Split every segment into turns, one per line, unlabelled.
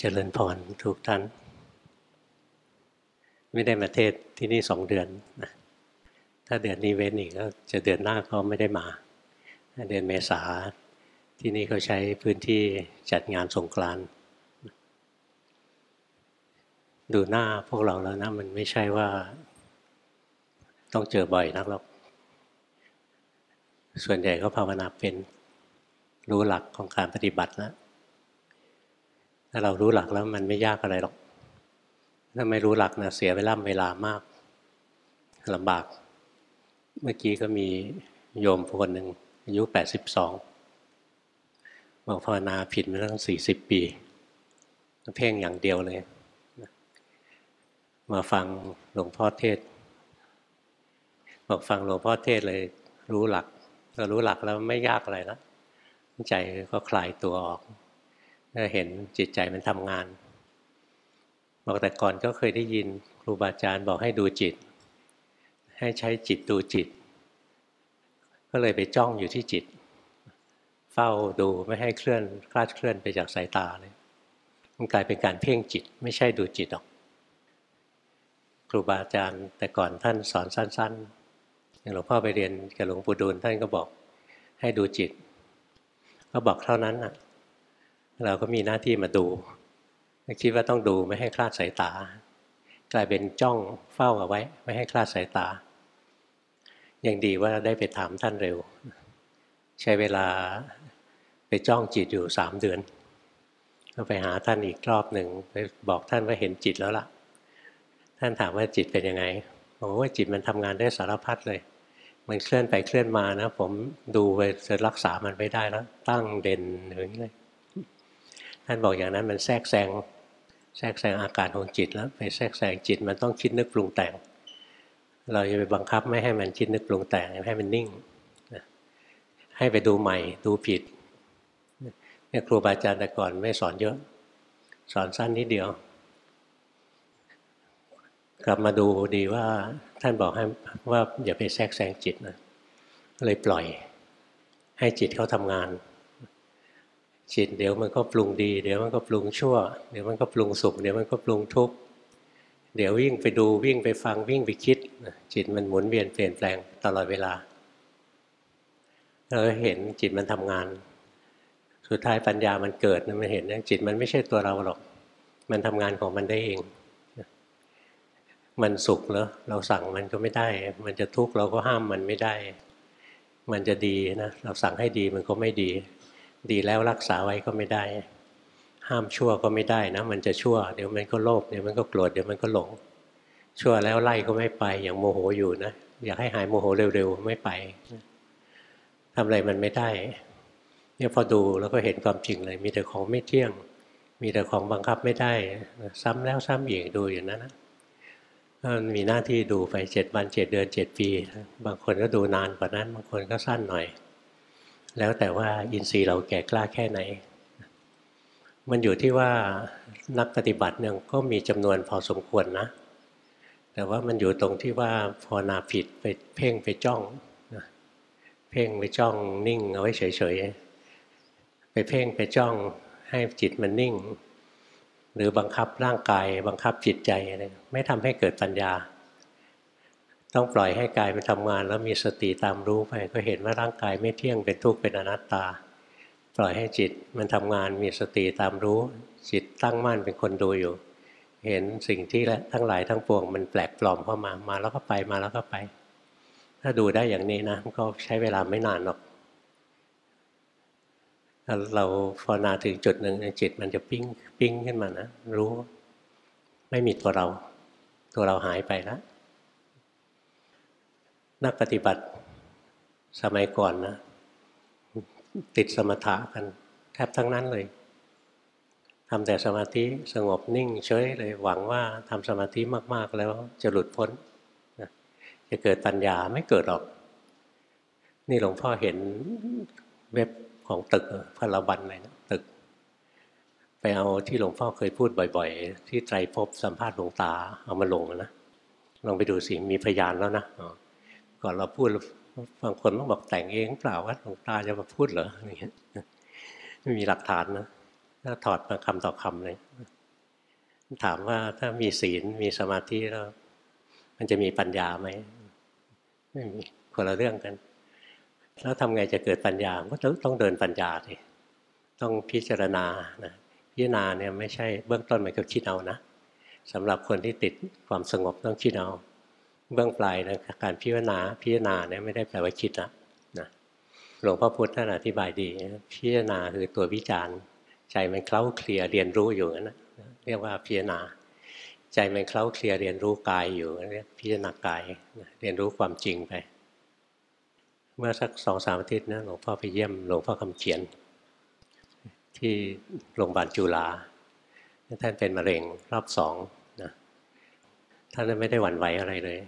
เจริญพรทุกท่าน ไม่ได้มาเทศที่นี่สองเดือนนะถ้าเดือนนี้เว้นอีกก็จะเดือนหน้าก็ไม่ได้มาเดือนเมษาที่นี่เขาใช้พื้นที่จัดงานสงกรานต์ดูหน้าพวกเราแล้วนะมันไม่ใช่ว่า ต้องเจอบ่อยนักหรอก ส่วนใหญ่ก็ภาวนาเป็นรู้หลักของการปฏิบัติแล้ว ถ้าเรารู้หลักแล้วมันไม่ยากอะไรหรอก ถ้าไม่รู้หลักนะเสียเวลาเวลามากลำบาก เมื่อกี้ก็มีโยมคนหนึ่งอายุแปดสิบอกภาวนาผิดมาตั้งสี่สิบปี เพ่งอย่างเดียวเลย มาฟังหลวงพ่อเทศ บอกฟังหลวงพ่อเทศเลย รู้หลักเรารู้หลักแล้วไม่ยากอะไรแล้วใจก็คลายตัวออก เห็นจิตใจมันทำงาน บอกแต่ก่อนก็เคยได้ยินครูบาอาจารย์บอกให้ดูจิต ให้ใช้จิตดูจิต ก็เลยไปจ้องอยู่ที่จิต เฝ้าดูไม่ให้เคลื่อนคลาดเคลื่อนไปจากสายตาเลยมันกลายเป็นการเพ่งจิต ไม่ใช่ดูจิตหรอก ครูบาอาจารย์แต่ก่อนท่านสอนสั้นๆอย่างหลวงพ่อไปเรียนกับหลวงปู่ดูลท่านก็บอกให้ดูจิต ก็บอกเท่านั้นนะ เราก็มีหน้าที่มาดูคิดว่าต้องดูไม่ให้คลาดสายตา กลายเป็นจ้องเฝ้าเอาไว้ ไม่ให้คลาดสายตา ยังดีว่าได้ไปถามท่านเร็ว ใช้เวลาไปจ้องจิตอยู่สามเดือนก็ไปหาท่านอีกรอบหนึ่งไปบอกท่านว่าเห็นจิตแล้วล่ะ ท่านถามว่าจิตเป็นยังไงบอกว่าจิตมันทำงานได้สารพัดเลย มันเคลื่อนไปเคลื่อนมานะ ผมดูไปจะรักษามันไม่ได้แล้ว ตั้งเด่นอย่างนี้เลย ท่านบอกอย่างนั้นมันแทรกแซงแทรกแซงอาการของจิตแล้วไปแทรกแซงจิตมันต้องคิดนึกปรุงแต่ง เราจะไปบังคับไม่ให้มันคิดนึกปรุงแต่งให้มันนิ่งให้ไปดูใหม่ดูผิดเนี่ยครูบาอาจารย์แต่ก่อนไม่สอนเยอะ สอนสั้นนิดเดียว กลับมาดูดีว่าท่านบอกให้ว่าอย่าไปแทรกแซงจิตนะเลยปล่อย ให้จิตเขาทำงาน จิตเดี๋ยวมันก็ปรุงดี เดี๋ยวมันก็ปรุงชั่ว เดี๋ยวมันก็ปรุงสุขเดี๋ยวมันก็ปรุงทุกข์เดี๋ยววิ่งไปดูวิ่งไปฟังวิ่งไปคิด จิตมันหมุนเวียนเปลี่ยนแปลงตลอดเวลาเราเห็นจิตมันทำงาน สุดท้ายปัญญามันเกิดนะมันเห็นนะจิตมันไม่ใช่ตัวเราหรอก มันทำงานของมันได้เอง มันสุขเหรอเราสั่งมันก็ไม่ได้ มันจะทุกข์เราก็ห้ามมันไม่ได้ มันจะดีนะเราสั่งให้ดีมันก็ไม่ดี ดีแล้วรักษาไว้ก็ไม่ได้ ห้ามชั่วก็ไม่ได้นะ มันจะชั่ว เดี๋ยวมันก็โลภเดี๋ยวมันก็โกรธเดี๋ยวมันก็หลง ชั่วแล้วไล่ก็ไม่ไปอย่างโมโหอยู่นะอยากให้หายโมโหเร็วๆไม่ไปทำอะไรมันไม่ได้เนี่ยพอดูแล้วก็เห็นความจริงเลย มีแต่ของไม่เที่ยง มีแต่ของบังคับไม่ได้ ซ้ำแล้วซ้ำอีกดูอย่างนั้นนะมีหน้าที่ดูไปเจ็ดวันเจ็ดเดือนเจ็ดปี บางคนก็ดูนานกว่านั้น บางคนก็สั้นหน่อย แล้วแต่ว่าอินทรีย์เราแก่กล้าแค่ไหน มันอยู่ที่ว่านักปฏิบัติเนี่ยก็มีจำนวนพอสมควรนะ แต่ว่ามันอยู่ตรงที่ว่าพอนาผิดไปเพ่งไปจ้องเพ่งไปจ้องนิ่งเอาไว้เฉยๆ ไปเพ่งไปจ้องให้จิตมันนิ่ง หรือบังคับร่างกาย บังคับจิตใจอะไม่ทำให้เกิดปัญญา ต้องปล่อยให้กายมันทำงาน แล้วมีสติตามรู้ไป ก็เห็นว่าร่างกายไม่เที่ยงเป็นทุกข์เป็นอนัตตา ปล่อยให้จิตมันทำงานมีสติตามรู้ จิตตั้งมั่นเป็นคนดูอยู่ เห็นสิ่งที่ทั้งหลายทั้งปวงมันแปลกปลอมเข้ามามาแล้วก็ไปมาแล้วก็ไป ถ้าดูได้อย่างนี้นะก็ใช้เวลาไม่นานหรอกเราภาวนาถึงจุดหนึ่งจิตมันจะปิ้งปิ้งขึ้นมานะรู้ไม่มีตัวเรา ตัวเราหายไปแล้ว นักปฏิบัติสมัยก่อนนะ ติดสมถะกัน แทบทั้งนั้นเลยทำแต่สมาธิสงบนิ่งเฉยเลยหวังว่าทำสมาธิมากๆ แล้วจะหลุดพ้นนะจะเกิดปัญญาไม่เกิดหรอก นี่หลวงพ่อเห็นเว็บของตึกพลบันอะไรนะตึก ไปเอาที่หลวงพ่อเคยพูดบ่อย ๆ ที่ไตรภพสัมภาษณ์หลวงตาเอามาลงนะลองไปดูสิมีพยานแล้วนะ ก่อนเราพูดบางคนต้องบอกแต่งเองเปล่าว่าหลวงตาจะมาพูดเหรออย่างเงี้ยไม่มีหลักฐานนะถ้าถอดมาคำต่อคำเลยถามว่าถ้ามีศีลมีสมาธิแล้ว มันจะมีปัญญาไหมไม่มีคนละเรื่องกัน แล้วทำไงจะเกิดปัญญาก็ต้องเดินปัญญาสิต้องพิจารณานะพิจารณาเนี่ยไม่ใช่เบื้องต้นมันก็คิดเอานะสำหรับคนที่ติดความสงบต้องคิดเอา เบื้องปลายนะการพิจารณาพิจารณาเนี่ยไม่ได้แปลว่าคิดนะนะหลวงพ่อพุธท่านอธิบายดี พิจารณาคือตัววิจารณ์ใจมันเคล้าเคลียเรียนรู้อยู่นั่นนะเรียกว่าพิจารณา ใจมันเคล้าเคลียเรียนรู้กายอยู่เรียกพิจารณากายเรียนรู้ความจริงไป เมื่อสักสองสามอาทิตย์นะหลวงพ่อไปเยี่ยมหลวงพ่อคำเขียน ที่โรงพยาบาลจุฬาท่านเป็นมะเร็งรอบสองนะท่านไม่ได้หวั่นไหวอะไรเลย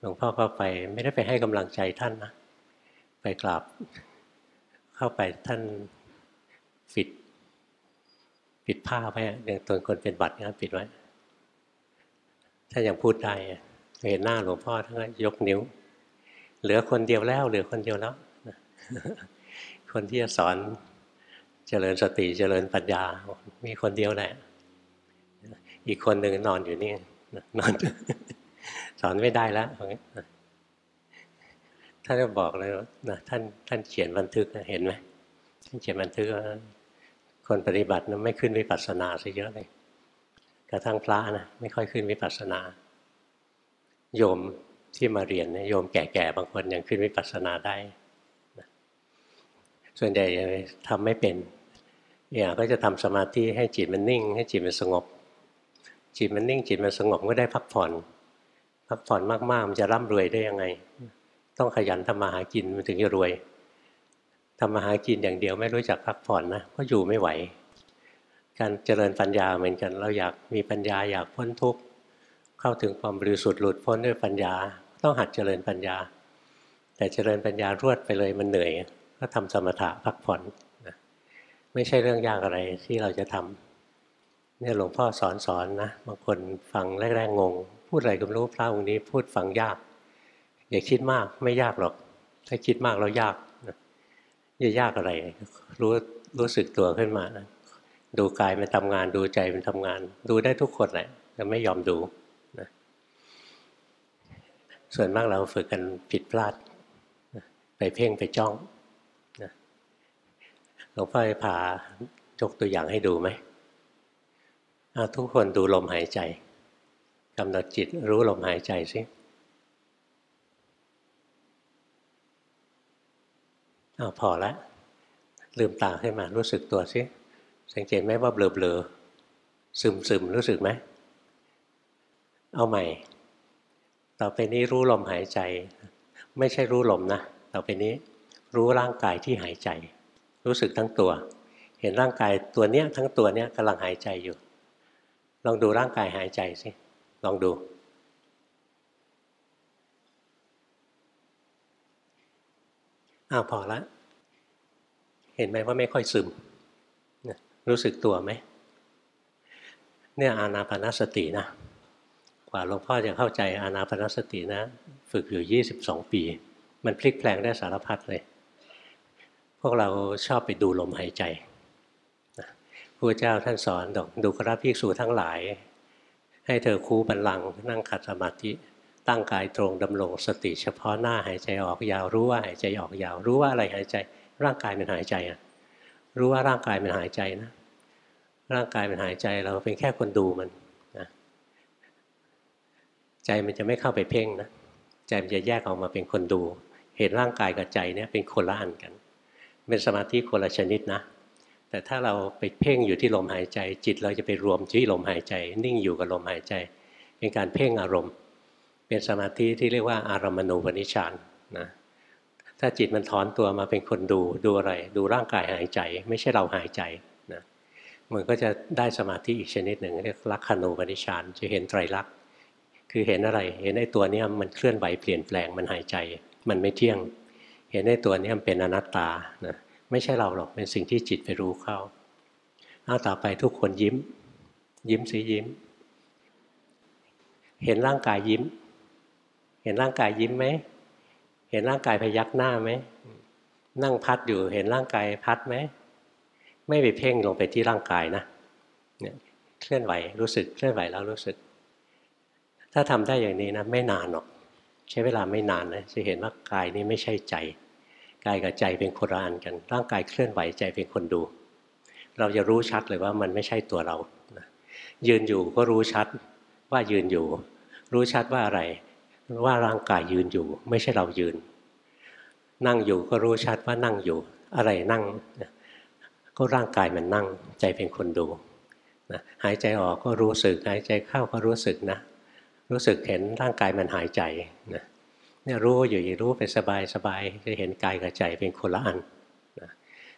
หลวงพ่อก็ไปไม่ได้ไปให้กำลังใจท่านนะ ไปกราบเข้าไปท่านปิดปิดผ้าไว้อย่างตัวคนเป็นบัตรนะปิดไว้ถ้านยังพูดได้เห็นหน้าหลวงพ่อท่านก็ยกนิ้ว เหลือคนเดียวแล้ว เหลือคนเดียวแล้วคนที่จะสอนเจริญสติเจริญปัญญา มีคนเดียวแหละ อีกคนหนึ่งนอนอยู่นี่นอน สอนไม่ได้แล้วท่านก็บอกเลยนะท่านท่านเขียนบันทึกเห็นไหมท่านเขียนบันทึกว่าคนปฏิบัตินะไม่ขึ้นวิปัสสนาซะเยอะเลยกระทั่งพระนะไม่ค่อยขึ้นวิปัสสนา โยมที่มาเรียนโยมแก่ๆบางคนยังขึ้นวิปัสสนาได้ส่วนใหญ่ทำไม่เป็นอย่างก็จะทำสมาธิให้จิตมันนิ่ง ให้จิตมันสงบ จิตมันนิ่งจิตมันสงบก็ได้พักผ่อน พักผ่อนมากๆ มันจะร่ำรวยได้ยังไง ต้องขยันทำมาหากินมันถึงจะรวยทำมาหากินอย่างเดียวไม่รู้จักพักผ่อนนะก็อยู่ไม่ไหว การเจริญปัญญาเหมือนกัน เราอยากมีปัญญาอยากพ้นทุกข์เข้าถึงความบริสุทธิ์หลุดพ้นด้วยปัญญา ต้องหัดเจริญปัญญา แต่เจริญปัญญารวดไปเลยมันเหนื่อย ก็ทำสมถะพักผ่อนไม่ใช่เรื่องยากอะไรที่เราจะทำเนี่ยหลวงพ่อสอนสอนนะบางคนฟังแรกๆงง พูดอะไรก็ไม่รู้พระองค์นี้พูดฟังยาก อย่าคิดมากไม่ยากหรอก ถ้าคิดมากแล้วยากจะยากอะไร รู้รู้สึกตัวขึ้นมานะดูกายมันทำงานดูใจมันทำงาน ดูได้ทุกคนแหละแต่ไม่ยอมดูนะส่วนมากเราฝึกกันผิดพลาดไปเพ่งไปจ้องหลวงพ่อจะพายกตัวอย่างให้ดูไหมทุกคนดูลมหายใจ กำหนดจิตรู้ลมหายใจสิอาพอละ ลืมตาขึ้นมารู้สึกตัวสิสังเกตไหมว่าเบลอเบลซึมซึมรู้สึกไหม เอาใหม่ ต่อไปนี้รู้ลมหายใจ ไม่ใช่รู้ลมนะ ต่อไปนี้รู้ร่างกายที่หายใจ รู้สึกทั้งตัว เห็นร่างกายตัวเนี้ยทั้งตัวเนี้ยกำลังหายใจอยู่ ลองดูร่างกายหายใจสิ ลองดู อ้าวพอละ เห็นไหมว่าไม่ค่อยซึม รู้สึกตัวไหม เนี่ยอานาปนสตินะ กว่าหลวงพ่อจะเข้าใจอานาปนสตินะ ฝึกอยู่ 22 ปี มันพลิกแปลงได้สารพัดเลย พวกเราชอบไปดูลมหายใจพระเจ้าท่านสอนดอกดูกราภิกษุทั้งหลาย ให้เธอคูบันลังนั่งขัดสมาธิตั้งกายตรงดำรงสติเฉพาะหน้าหายใจออกยาวรู้ว่าหายใจออกยาว รู้ว่าอะไรหายใจ ร่างกายมันหายใจอะรู้ว่าร่างกายมันหายใจนะ ร่างกายมันหายใจเราเป็นแค่คนดูมันนะใจมันจะไม่เข้าไปเพ่งนะใจมันจะแยกออกมาเป็นคนดู เห็นร่างกายกับใจเนี่ยเป็นคนละอันกัน เป็นสมาธิคนละชนิดนะ แต่ถ้าเราไปเพ่งอยู่ที่ลมหายใจ จิตเราจะไปรวมที่ลมหายใจ นิ่งอยู่กับลมหายใจ เป็นการเพ่งอารมณ์ เป็นสมาธิที่เรียกว่าอารมณูปนิชานนะถ้าจิตมันถอนตัวมาเป็นคนดูดูอะไร ดูร่างกายหายใจ ไม่ใช่เราหายใจนะมันก็จะได้สมาธิอีกชนิดหนึ่งเรียกลักขณูปนิชานจะเห็นไตรลักษณ์คือเห็นอะไร เห็นไอ้ตัวนี้มันเคลื่อนไหวเปลี่ยนแปลงมันหายใจ มันไม่เที่ยง เห็นในตัวนี้มันเป็นอนัตตานะ ไม่ใช่เราหรอกเป็นสิ่งที่จิตไปรู้เข้าเอาต่อไปทุกคนยิ้ม ยิ้มสิยิ้ม เห็นร่างกายยิ้ม เห็นร่างกายยิ้มไหมเห็นร่างกายพยักหน้าไหมนั่งพัดอยู่เห็นร่างกายพัดไหมไม่ไปเพ่งลงไปที่ร่างกายนะเนี่ยเคลื่อนไหวรู้สึกเคลื่อนไหวแล้วรู้สึก ถ้าทำได้อย่างนี้นะไม่นานหรอก ใช้เวลาไม่นานนะจะเห็นว่ากายนี้ไม่ใช่ใจ กายกับใจเป็นคนละอันกัน ร่างกายเคลื่อนไหวใจเป็นคนดู เราจะรู้ชัดเลยว่ามันไม่ใช่ตัวเรายืนอยู่ก็รู้ชัดว่ายืนอยู่ รู้ชัดว่าอะไร ว่าร่างกายยืนอยู่ ไม่ใช่เรายืน นั่งอยู่ก็รู้ชัดว่านั่งอยู่ อะไรนั่ง ก็ร่างกายมันนั่ง ใจเป็นคนดูนะหายใจออกก็รู้สึก หายใจเข้าก็รู้สึกนะ รู้สึกเห็นร่างกายมันหายใจนะ เนี่ยรู้อยู่รู้เป็นสบายสบายจะเห็นกายกับใจเป็นคนละอันนะ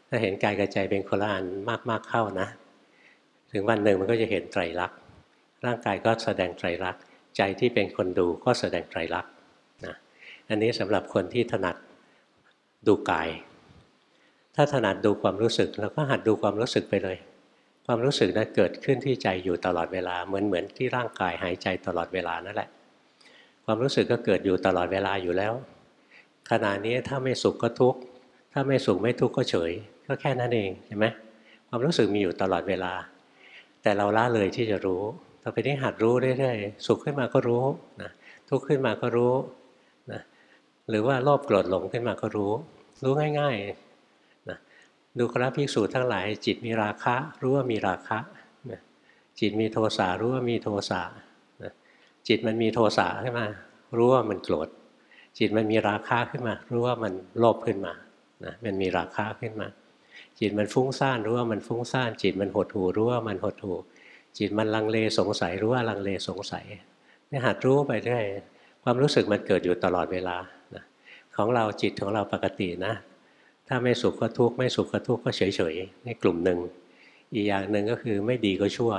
ถ้าเห็นกายกับใจเป็นคนละอันมากๆเข้านะ ถึงวันหนึ่งมันก็จะเห็นไตรลักษณ์ร่างกายก็แสดงไตรลักษณ์ใจที่เป็นคนดูก็แสดงไตรลักษณ์นะอันนี้สำหรับคนที่ถนัดดูกาย ถ้าถนัดดูความรู้สึกเราก็หัดดูความรู้สึกไปเลย ความรู้สึกนะั้นเกิดขึ้นที่ใจอยู่ตลอดเวลาเหมือนเหมือนที่ร่างกายหายใจตลอดเวลานั่นแหละ ความรู้สึกก็เกิดอยู่ตลอดเวลาอยู่แล้ว ขณะนี้ถ้าไม่สุขก็ทุกข์ถ้าไม่สุขไม่ทุกข์ก็เฉย ก็แค่นั้นเองเห็นไหมความรู้สึกมีอยู่ตลอดเวลา แต่เราละเลยที่จะรู้ต่อไปนี้หัดรู้เรื่อยๆสุขขึ้นมาก็รู้นะทุกข์ขึ้นมาก็รู้นะหรือว่าโลภโกรธหลงขึ้นมาก็รู้ รู้ง่ายๆนะดูคราภิกษุทั้งหลาย จิตมีราคะ รู้ว่ามีราคะนะจิตมีโทสะรู้ว่ามีโทสะ จิตมันมีโทสะขึ้นมา รู้ว่ามันโกรธ จิตมันมีราคะขึ้นมา รู้ว่ามันโลภขึ้นมานะมันมีราคะขึ้นมา จิตมันฟุ้งซ่านรู้ว่ามันฟุ้งซ่าน จิตมันหดหูรู้ว่ามันหดหูจิตมันลังเลสงสัยรู้ว่าลังเลสงสัยนี่หัดรู้ไปเรื่อยความรู้สึกมันเกิดอยู่ตลอดเวลานะของเราจิตของเราปกตินะ ถ้าไม่สุขก็ทุกข์ไม่สุขก็ทุกข์ก็เฉยเฉยนี่กลุ่มหนึ่งอีกอย่างหนึ่งก็คือไม่ดีก็ชั่ว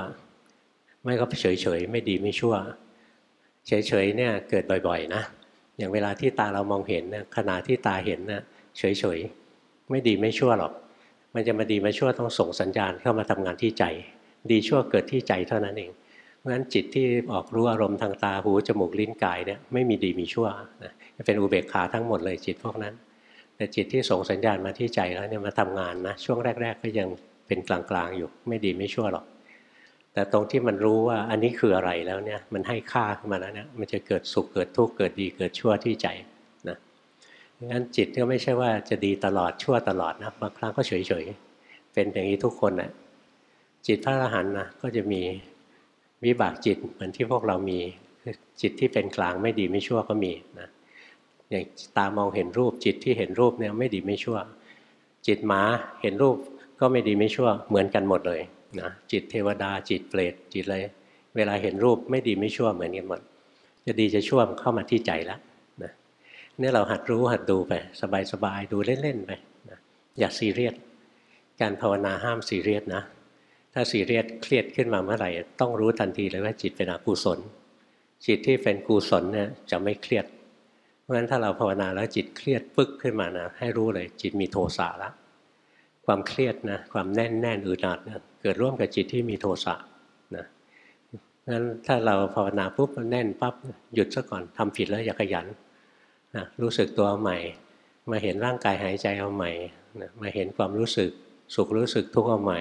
ไม่ก็เฉยเฉยไม่ดีไม่ชั่ว เฉยๆเนี่ยเกิดบ่อยๆนะอย่างเวลาที่ตาเรามองเห็นเนี่ยขณะที่ตาเห็นนะเฉยๆไม่ดีไม่ชั่วหรอก มันจะมาดีมาชั่วต้องส่งสัญญาณเข้ามาทำงานที่ใจ ดีชั่วเกิดที่ใจเท่านั้นเองเพราะฉะนั้นจิตที่ออกรู้อารมณ์ทางตาหูจมูกลิ้นกายเนี่ยไม่มีดีมีชั่วนะเป็นอุเบกขาทั้งหมดเลยจิตพวกนั้น แต่จิตที่ส่งสัญญาณมาที่ใจแล้วเนี่ยมาทำงานนะช่วงแรก ๆ ก็ยังเป็นกลางๆอยู่ไม่ดีไม่ชั่วหรอก แต่ตรงที่มันรู้ว่าอันนี้คืออะไรแล้วเนี่ยมันให้ค่าขึ้นมาแล้วเนี่ยมันจะเกิดสุขเกิดทุกข์เกิดดีเกิดชั่วที่ใจนะงั้นจิตก็ไม่ใช่ว่าจะดีตลอดชั่วตลอดนะบางครั้งก็เฉยๆเป็นอย่างนี้ทุกคนนะจิตพระอรหันต์นะก็จะมีวิบากจิตเหมือนที่พวกเรามีจิตที่เป็นกลางไม่ดีไม่ชั่วก็มีนะอย่างตามองเห็นรูปจิตที่เห็นรูปเนี่ยไม่ดีไม่ชั่ว จิตหมาเห็นรูปก็ไม่ดีไม่ชั่วเหมือนกันหมดเลย นะจิตเทวดาจิตเปรตจิตอะไรเวลาเห็นรูปไม่ดีไม่ชั่วเหมือนกันหมด จะดีจะชั่วเข้ามาที่ใจแล้วนะนี่เราหัดรู้หัดดูไป สบายๆดูเล่นๆไปนะอย่าซีเรียสการภาวนาห้ามซีเรียสนะ ถ้าซีเรียสเครียดขึ้นมาเมื่อไหร่ ต้องรู้ทันทีเลยว่าจิตเป็นอกุศล จิตที่เป็นกุศลเนี่ยจะไม่เครียด เพราะฉะนั้นถ้าเราภาวนาแล้วจิตเครียดปึ๊กขึ้นมานะให้รู้เลยจิตมีโทสะแล้ว ความเครียดนะความแน่นแน่นอึดอัดนะเกิดร่วมกับจิตที่มีโทสะนะงั้นถ้าเราภาวนาปุ๊บมันแน่นปั๊บหยุดซะก่อนทำผิดแล้วอย่าขยันนะรู้สึกตัวใหม่ มาเห็นร่างกายหายใจเอาใหม่นะมาเห็นความรู้สึกสุขรู้สึกทุกข์เอาใหม่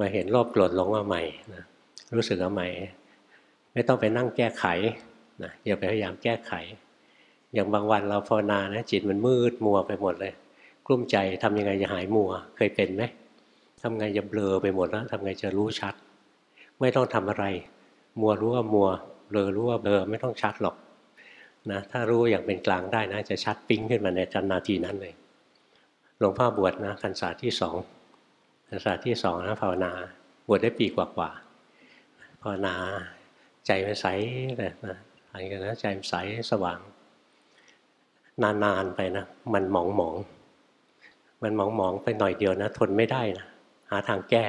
มาเห็นโลภโกรธหลงเอาใหม่นะรู้สึกเอาใหม่ ไม่ต้องไปนั่งแก้ไขนะอย่าไปพยายามแก้ไข อย่างบางวันเราภาวนานะจิตมันมืดมัวไปหมดเลย กลุ้มใจทำยังไงจะหายมัว เคยเป็นไหมทำไงจะเบลอไปหมดแล้วทำไงจะรู้ชัด ไม่ต้องทำอะไร มัวรู้ว่ามัวเบลอรู้ว่าเบลอไม่ต้องชัดหรอกนะถ้ารู้อย่างเป็นกลางได้นะ จะชัดปิ้งขึ้นมาในจันนาทีนั้นเลยหลวงพ่อบวชนะพรรษาที่สองพรรษาที่สองนะภาวนา บวชได้ปีกว่าๆภาวนาใจมันใสเลยนะอะไรกันนะใจมันใสสว่าง นานๆไปนะ มันหมองห มันมองมองไปหน่อยเดียวนะ ทนไม่ได้นะหาทางแก้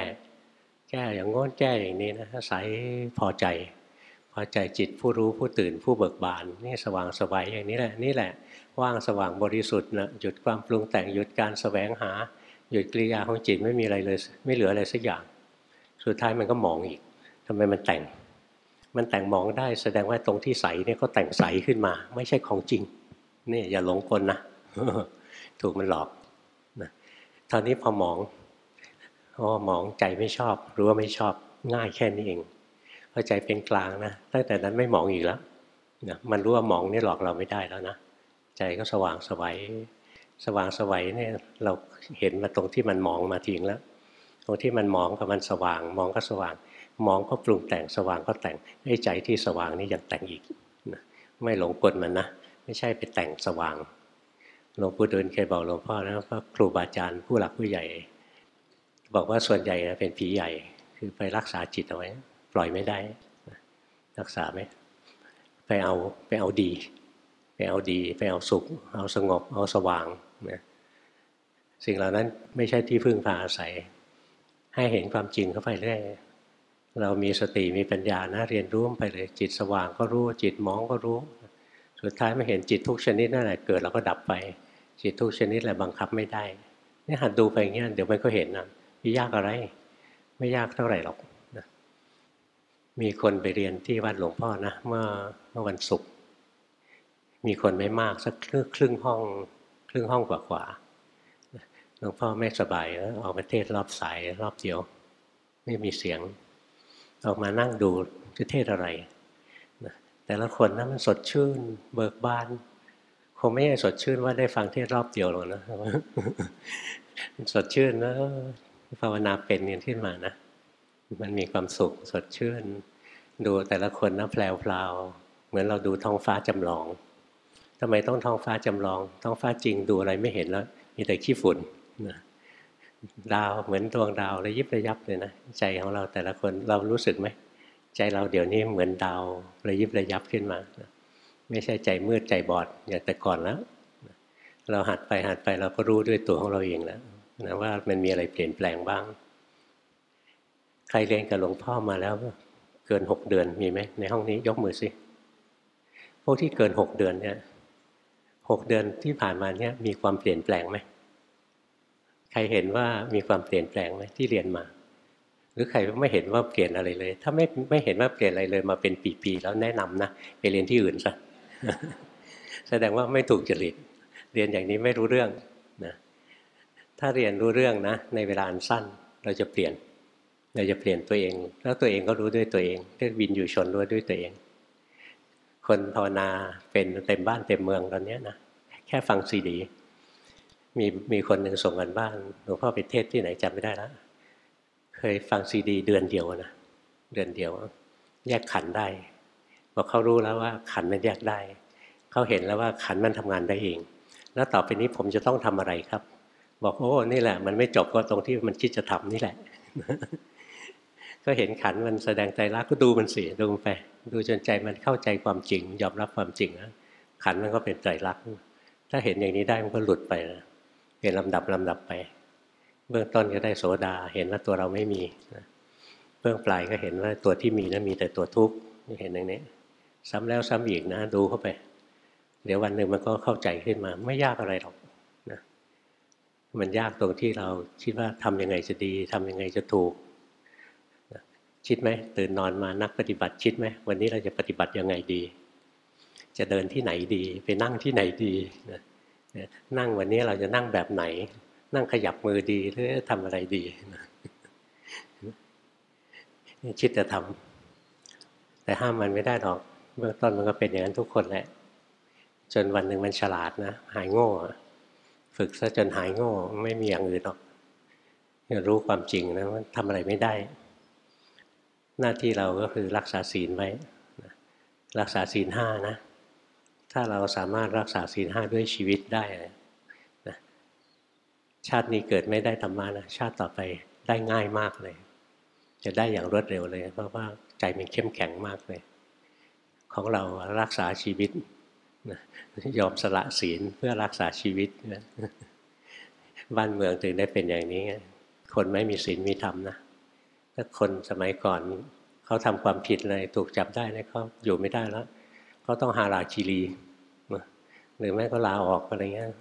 แก้อย่างง้นแก้อย่างนี้นะใสพอใจ พอใจจิตผู้รู้ผู้ตื่นผู้เบิกบาน นี่สว่างสบายอย่างนี้แหละนี่แหละ ว่างสว่างบริสุทธิ์นะหยุดความปรุงแต่งหยุดการสแสวงหา หยุดกิริยาของจิตไม่มีอะไรเลย ไม่เหลืออะไรสักอย่าง สุดท้ายมันก็มองอีกทำไมมันแต่ง มันแต่งมองได้แสดงว่าตรงที่ใสเนี่ยก็แต่งใสขึ้นมา ไม่ใช่ของจริงนี่อย่าหลงกลนะถูกมันหลอก ตอนนี้พอมองอ๋อหมองใจไม่ชอบ รู้ว่าไม่ชอบง่ายแค่นี้เองพอใจเป็นกลางนะตั้งแต่นั้นไม่หมองอีกแล้วนะมันรู้ว่าหมองนี่หลอกเราไม่ได้แล้วนะใจก็สว่างสวัยสว่างสวัยเนี่ยเราเห็นมาตรงที่มันมองมาทิ้งแล้ว ตรงที่มันมองกับมันสว่าง มองก็สว่าง มองก็ปรุงแต่งสว่างก็แต่งไอ้ใจที่สว่างนี่ยังแต่งอีกนะไม่หลงกลมันนะ ไม่ใช่ไปแต่งสว่าง หลวงปู่ดูลเคยบอกหลวงพ่อนะว่าครูบาอาจารย์ผู้หลักผู้ใหญ่ บอกว่าส่วนใหญ่เป็นผีใหญ่ คือไปรักษาจิตเอาไว้ ปล่อยไม่ได้ รักษาไหมไปเอาไปเอาดี ไปเอาดี ไปเอาสุข เอาสงบ เอาสว่างนะสิ่งเหล่านั้นไม่ใช่ที่พึ่งพาอาศัย ให้เห็นความจริงเข้าไปเรื่อยเรามีสติมีปัญญานะเรียนรู้ไปเลย จิตสว่างก็รู้ จิตมองก็รู้ สุดท้ายม่เห็นจิตทุกชนิดนั่นแหละเกิดแล้วก็ดับไป จิตทุกชนิดแหละบังคับไม่ได้นี่หัดดูไปอย่างเงี้ยเดี๋ยวมันก็เห็นนะไม่ยากอะไร ไม่ยากเท่าไหร่หรอกนะมีคนไปเรียนที่วัดหลวงพ่อนะเมื่อเมื่อวันศุกร์มีคนไม่มากสักครึ่งห้องครึ่งห้องกว่าๆหลวงพ่อไม่สบายแล้วออกมาเทศรอบสายรอบเดียว ไม่มีเสียง ออกมานั่งดูจะเทศอะไร แต่ละคนนะมันสดชื่น เบิกบาน คงไม่ใช่สดชื่นว่าได้ฟังเทศรอบเดียวหรอกนะสดชื่นแล้วภาวนาเป็นเงินขึ้นมานะมันมีความสุขสดชื่น ดูแต่ละคนนะแพลวๆเหมือนเราดูท้องฟ้าจำลองทำไมต้องท้องฟ้าจำลอง ท้องฟ้าจริงดูอะไรไม่เห็นแล้ว มีแต่ขี้ฝุ่นนะดาวเหมือนดวงดาวระยิบระยับเลยนะใจของเราแต่ละคนเรารู้สึกไหม ใจเราเดี๋ยวนี้เหมือนดาวระยิบระยับขึ้นมา ไม่ใช่ใจมืดใจบอดอย่างแต่ก่อนแล้ว เราหัดไปหัดไปเราก็รู้ด้วยตัวของเราเองแล้วนะว่ามันมีอะไรเปลี่ยนแปลงบ้าง ใครเรียนกับหลวงพ่อมาแล้ว เกินหกเดือนมีไหมในห้องนี้ยกมือสิพวกที่เกินหกเดือนเนี่ยหกเดือนที่ผ่านมาเนี่ยมีความเปลี่ยนแปลงไหมใครเห็นว่ามีความเปลี่ยนแปลงไหมที่เรียนมา รือใครไม่เห็นว่าเปลี่ยนอะไรเลย ถ้าไม่ไม่เห็นว่าเปลี่ยนอะไรเลย มาเป็นปีๆแล้วแนะนำนะไปเรียนที่อื่นซะแสดงว่าไม่ถูกจริตเรียนอย่างนี้ไม่รู้เรื่องนะถ้าเรียนรู้เรื่องนะ ในเวลาอันสั้นเราจะเปลี่ยน เราจะเปลี่ยนตัวเอง แล้วตัวเองก็รู้ด้วยตัวเองเรียกวินอยู่ชนรู้ด้วยตัวเอง คนภาวนาเป็นเต็มบ้านเต็มเมืองตอนนี้นะแค่ฟังซีดีมีมีคนหนึ่งส่งกันบ้านหลวงพ่อไปเทศที่ไหนจำไม่ได้แล้ว เคยฟังซีดี เดือนเดียวนะเดือนเดียว แยกขันได้บอกเขารู้แล้วว่าขันมันแยกได้ เขาเห็นแล้วว่าขันมันทำงานได้เอง แล้วต่อไปนี้ผมจะต้องทำอะไรครับ บอกโอ้นี่แหละ มันไม่จบก็ตรงที่มันคิดจะทำนี่แหละ ก็เห็นขันมันแสดงใจรักก็ดูมันสิดูไป ดูจนใจมันเข้าใจความจริง ยอมรับความจริงนะขันมันก็เป็นใจรักถ้าเห็นอย่างนี้ได้มันก็หลุดไปนะเป็นลำดับลำดับไป เบื้องต้นก็ได้โสดาเห็นว่าตัวเราไม่มีเบื้องปลายก็เห็นว่าตัวที่มีนั้นมีแต่ตัวทุกข์เห็นอย่างนี้ ซ้ำแล้วซ้ำอีกนะ ดูเข้าไป เดี๋ยววันหนึ่งมันก็เข้าใจขึ้นมา ไม่ยากอะไรหรอกนะมันยากตรงที่เราคิดว่าทำยังไงจะดีทำยังไงจะถูกคิดไหมตื่นนอนมานักปฏิบัติคิดไหมวันนี้เราจะปฏิบัติยังไงดี จะเดินที่ไหนดี ไปนั่งที่ไหนดีนะนั่งวันนี้เราจะนั่งแบบไหน นั่งขยับมือดีหรือทำอะไรดีนะคิดจะทำแต่ห้ามมันไม่ได้หรอก เบื้องต้นมันก็เป็นอย่างนั้นทุกคนแหละ จนวันหนึ่งมันฉลาดนะ หายโง่ ฝึกซะจนหายโง่ ไม่มีอย่างอื่นหรอกรู้ความจริงนะมันทำอะไรไม่ได้ หน้าที่เราก็คือรักษาศีลไว้รักษาศีลห้านะ ถ้าเราสามารถรักษาศีลห้าด้วยชีวิตได้ ชาตินี้เกิดไม่ได้ธรรมะนะชาติต่อไปได้ง่ายมากเลย จะได้อย่างรวดเร็วเลย เพราะว่าใจมันเข้มแข็งมากเลย ของเรารักษาชีวิตยอมสละศีลเพื่อรักษาชีวิตบ้านเมืองถึงได้เป็นอย่างนี้ คนไม่มีศีลมีธรรมนะถ้าคนสมัยก่อนเขาทำความผิดอะไรถูกจับได้เนี่ยเขาอยู่ไม่ได้แล้วเขาต้องหาราชีรีหรือแม่ก็ลาออกอะไรเงี้ย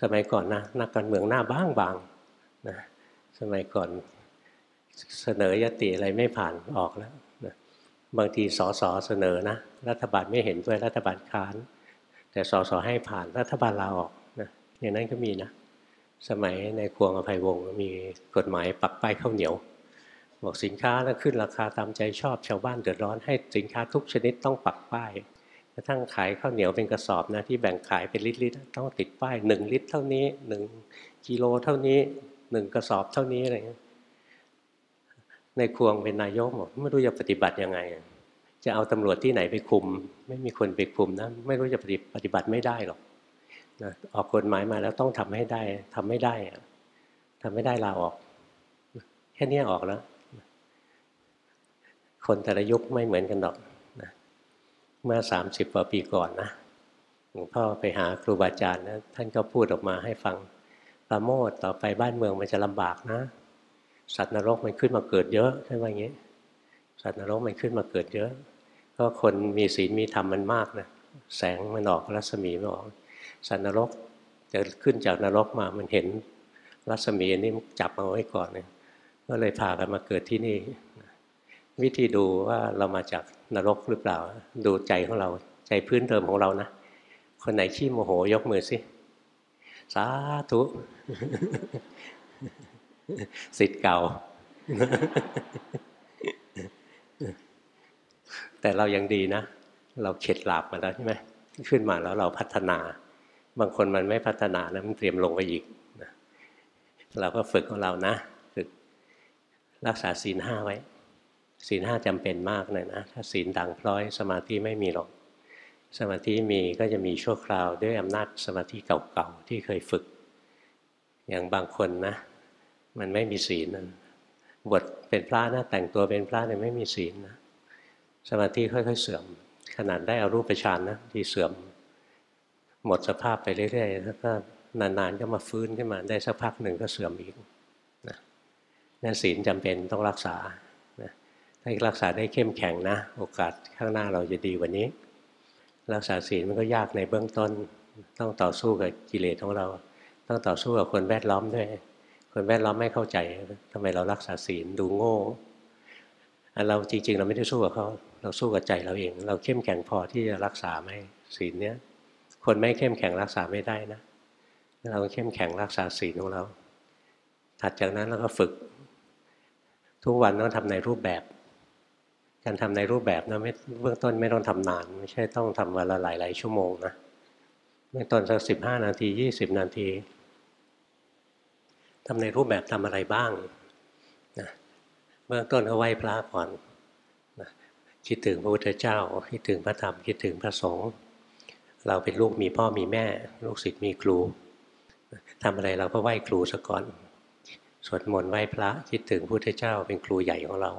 สมัยก่อนนะนักการเมืองหน้าบ้างบางนะสมัยก่อนเสนอยติอะไรไม่ผ่านออกแล้วนะบางทีสอสอเสนอนะรัฐบาลไม่เห็นด้วยรัฐบาลค้าน แต่สอสอให้ผ่านรัฐบาลลาออกนะอย่างนั้นก็มีนะ สมัยในควงอภัยวงศ์มีกฎหมายปักป้ายข้าวเหนียว บอกสินค้าแล้วขึ้นราคาตามใจชอบชาวบ้านเดือดร้อนให้สินค้าทุกชนิดต้องปักป้าย กระทั่งขายข้าวเหนียวเป็นกระสอบนะที่แบ่งขายเป็นลิตรๆต้องติดป้ายหนึ่งลิตรเท่านี้หนึ่งกิโลเท่านี้หนึ่งกระสอบเท่านี้อะไรเงี้ยในควงเป็นนายกบอกไม่รู้จะปฏิบัติยังไง จะเอาตำรวจที่ไหนไปคุม ไม่มีคนไปคุมนะไม่รู้จะปฏิบัติไม่ได้หรอกนะออกกฎหมายมาแล้วต้องทำให้ได้ทำไม่ได้ทำไม่ได้ลาออก แค่นี้ออกแล้ว คนแต่ละยุคไม่เหมือนกันหรอก เมื่อสามสิบกว่าปีก่อนนะหลวงพ่อไปหาครูบาอาจารย์นะท่านก็พูดออกมาให้ฟังประโมทต่อไปบ้านเมืองมันจะลำบากนะ สัตว์นรกมันขึ้นมาเกิดเยอะใช่ไหมอย่างนี้ สัตว์นรกมันขึ้นมาเกิดเยอะ ก็คนมีศีลมีธรรมมันมากนะแสงมันออกรัศมีมันออก สัตว์นรกจะขึ้นจากนรกมามันเห็นรัศมีนี้จับเอาไว้ก่อนเนี่ยก็เลยพากันมาเกิดที่นี่ วิธีดูว่าเรามาจากนรกหรือเปล่า ดูใจของเราใจพื้นเดิมของเรานะ คนไหนขี้โมโหยกมือสิ สาธุสิทธิ์เก่า แต่เรายังดีนะ เราเข็ดหลาบมาแล้วใช่ไหมขึ้นมาแล้วเราพัฒนา บางคนมันไม่พัฒนานะมันเตรียมลงไปอีกเราก็ฝึกของเรานะ ฝึกรักษาศีลห้าไว้ ศีลห้าจำเป็นมากเลยนะถ้าศีลดังพร้อยสมาธิไม่มีหรอก สมาธิมีก็จะมีชั่วคราวด้วยอำนาจสมาธิเก่าๆที่เคยฝึก อย่างบางคนนะ มันไม่มีศีลนะบทเป็นพระนะแต่งตัวเป็นพระเนี่ยไม่มีศีลนะสมาธิค่อย ๆ เสื่อม ขนาดได้อารูปฌานนะที่เสื่อม หมดสภาพไปเรื่อยๆแล้วก็นานๆก็มาฟื้นขึ้นมาได้สักพักหนึ่งก็เสื่อมอีกนะนั่นศีลจำเป็นต้องรักษา ถ้ารักษาได้เข้มแข็งนะ โอกาสข้างหน้าเราจะดีกว่านี้ รักษาศีลมันก็ยากในเบื้องต้น ต้องต่อสู้กับกิเลสของเรา ต้องต่อสู้กับคนแวดล้อมด้วย คนแวดล้อมไม่เข้าใจทำไมเรารักษาศีลดูโง่เราจริง ๆ เราไม่ได้สู้กับเขาเราสู้กับใจเราเอง เราเข้มแข็งพอที่จะรักษาไหมศีลเนี้ยคนไม่เข้มแข็งรักษาไม่ได้นะ เราเข้มแข็งรักษาศีลของเรา ถัดจากนั้นเราก็ฝึก ทุกวันต้องทำในรูปแบบ การทำในรูปแบบนะไม่เบื้องต้นไม่ต้องทำนาน ไม่ใช่ต้องทำวันละหลาย ๆ ชั่วโมงนะเบื้องต้นสักสิบห้านาทียี่สิบนาทีทำในรูปแบบทำอะไรบ้างนะเบื้องต้นก็ไหว้พระก่อนนะคิดถึงพระพุทธเจ้า คิดถึงพระธรรมคิดถึงพระสงฆ์เราเป็นลูกมีพ่อมีแม่ ลูกศิษย์มีครูทำอะไรเราก็ไหว้ครูซะก่อนสวดมนต์ไหว้พระคิดถึงพระพุทธเจ้าเป็นครูใหญ่ของเรา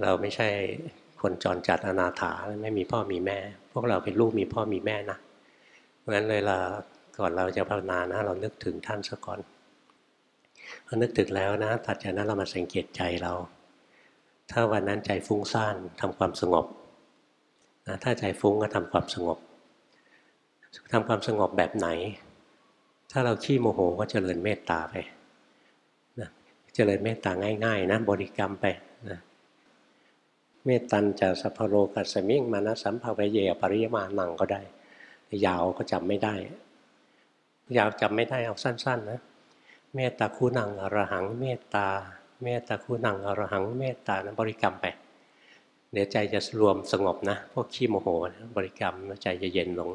เราไม่ใช่คนจรจัดอนาถาไม่มีพ่อมีแม่ พวกเราเป็นลูกมีพ่อมีแม่นะเพราะฉะนั้นเวลาก่อนเราจะภาวนานะ เรานึกถึงท่านซะก่อนพอนึกถึงแล้วนะถัดจากนั้นเรามาสังเกตใจเรา ถ้าวันนั้นใจฟุ้งซ่านทำความสงบนะถ้าใจฟุ้งก็ทำความสงบทำความสงบแบบไหน ถ้าเราขี้โมโหก็เจริญเมตตาไปนะเจริญเมตตาง่าย ๆนะบริกรรมไป เมตตันจะสัพโรกัสมิงมานะสัมภเวเยปริยมานังก็ได้ ยาวก็จำไม่ได้ ยาวจำไม่ได้เอาสั้น ๆ นะ เมตตาคูนังอรหังเมตตา เมตตาคูนังอรหังเมตตานะบริกรรมไป เดี๋ยวใจจะรวมสงบนะ พวกขี้โมโหนะบริกรรมแล้วใจจะเย็นลง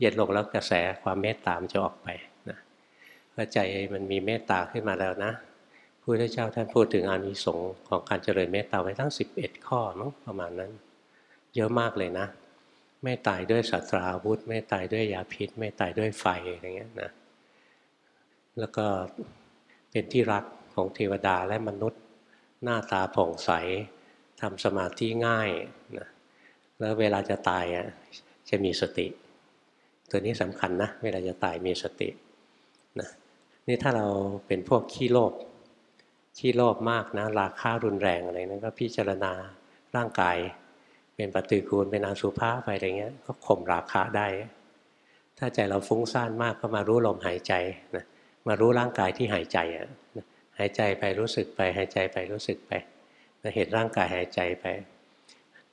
เย็นลงแล้วกระแสความเมตตามจะออกไปนะพอใจมันมีเมตตาขึ้นมาแล้วนะ พุทธเจ้าท่านพูดถึงอานิสงส์ของการเจริญเมตตาไว้ทั้ง 11 ข้อมั้งประมาณนั้น เยอะมากเลยนะ ไม่ตายด้วยสัตราวุธ ไม่ตายด้วยยาพิษ ไม่ตายด้วยไฟอะไรเงี้ยนะแล้วก็เป็นที่รักของเทวดาและมนุษย์ หน้าตาผ่องใสทำสมาธิง่ายนะแล้วเวลาจะตายอะจะมีสติ ตัวนี้สำคัญนะ เวลาจะตายมีสตินะนี่ถ้าเราเป็นพวกขี้โลภ ขี้โลภมากนะราคารุนแรงอะไรนั้นก็พิจารณาร่างกาย เป็นปฏิกูลเป็นอสุภะไปอะไรเงี้ยก็ข่มราคะได้ ถ้าใจเราฟุ้งซ่านมากก็มารู้ลมหายใจนะมารู้ร่างกายที่หายใจอะหายใจไปรู้สึกไปหายใจไปรู้สึกไปเห็นร่างกายหายใจไป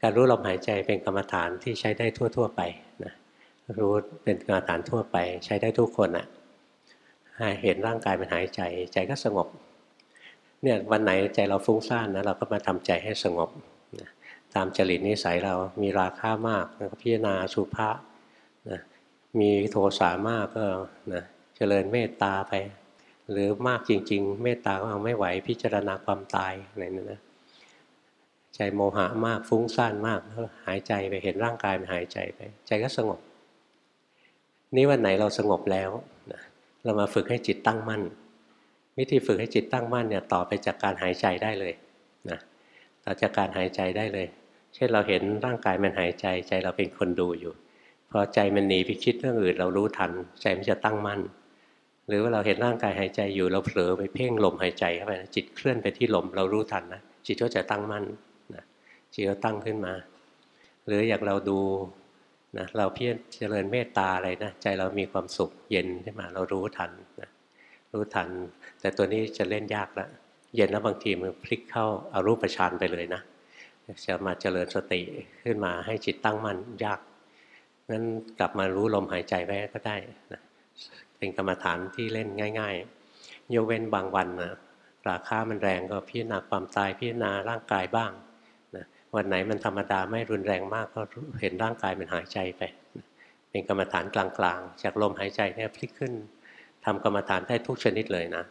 การรู้ลมหายใจเป็นกรรมฐานที่ใช้ได้ทั่ว ๆ ไปนะรู้เป็นกรรมฐานทั่วไป ใช้ได้ทุกคนอะเห็นร่างกายมันหายใจ ใจก็สงบ เนี่ยวันไหนใจเราฟุ้งซ่านนะเราก็มาทำใจให้สงบนะตามจริตนิสัยเรามีราคามากก็พิจารณาสุภาษนะมีโทสะมากก็นะเจริญเมตตาไป หรือมากจริง ๆ เมตตาก็เอาไม่ไหวพิจารณาความตายอะไรนั่นนะใจโมหะมากฟุ้งซ่านมากหายใจไปเห็นร่างกายมันหายใจไป ใจก็สงบ นี่วันไหนเราสงบแล้วนะเรามาฝึกให้จิตตั้งมั่น วิธีฝึกให้จิตตั้งมั่นเนี่ยต่อไปจากการหายใจได้เลยนะต่อจากการหายใจได้เลย เช่นเราเห็นร่างกายมันหายใจใจเราเป็นคนดูอยู่พอใจมันหนีไปคิดเรื่องอื่นเรารู้ทัน ใจมันจะตั้งมั่น หรือว่าเราเห็นร่างกายหายใจอยู่เราเผลอไปเพ่งลมหายใจเข้าไปจิตเคลื่อนไปที่ลมเรารู้ทันนะจิตก็จะตั้งมั่นนะจิตก็ตั้งขึ้นมา หรืออย่ากเราดูนะเราเพียรเจริญเมตตาอะไรนะใจเรามีความสุขเย็นขึ้นมาเรารู้ทันนะ รู้ทัน แต่ตัวนี้จะเล่นยากละเย็นแล้วบางทีมันพลิกเข้าอารูปฌานไปเลยนะจะมาเจริญสติขึ้นมาให้จิตตั้งมั่นยากงั้นกลับมารู้ลมหายใจไว้ก็ได้นะเป็นกรรมฐานที่เล่นง่าย ๆ ยกเว้นบางวันนะราคามันแรงก็พิจารณาความตายพิจารณาร่างกายบ้างนะวันไหนมันธรรมดาไม่รุนแรงมากก็เห็นร่างกายมันหายใจไปนะเป็นกรรมฐานกลางๆ จากลมหายใจเนี่ยพลิกขึ้น ทำกรรมฐานได้ทุกชนิดเลยนะ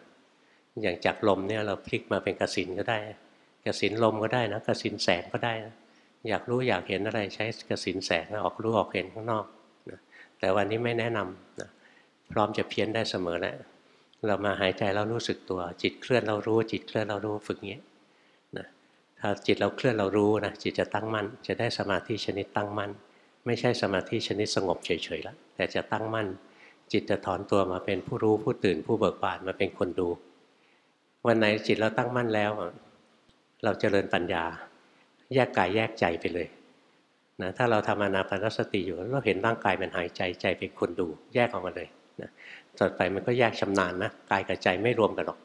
อย่างจากลมเนี่ยเราพลิกมาเป็นกสินก็ได้ กสินลมก็ได้นะกสินแสงก็ได้นะอยากรู้อยากเห็นอะไรใช้กสินแสงออกรู้ออกเห็นข้างนอกนะแต่วันนี้ไม่แนะนำนะพร้อมจะเพี้ยนได้เสมอแหละเรามาหายใจแล้วรู้สึกตัว จิตเคลื่อนเรารู้ จิตเคลื่อนเรารู้ฝึกงี้นะถ้าจิตเราเคลื่อนเรารู้นะจิตจะตั้งมั่น จะได้สมาธิชนิดตั้งมั่น ไม่ใช่สมาธิชนิดสงบเฉยๆแล้วแต่จะตั้งมั่น จิตจะถอนตัวมาเป็นผู้รู้ผู้ตื่นผู้เบิกบานมาเป็นคนดู วันไหนจิตเราตั้งมั่นแล้ว เราจเจริญปัญญา แยกกายแยกใจไปเลยนะถ้าเราทำอนาปานสติอยู่เราเห็นร่างกายมันหายใจใจเป็นคนดู แยกออกมาเลยนะต่อไปมันก็แยกชำนาญนะกายกับใจไม่รวมกันหรอก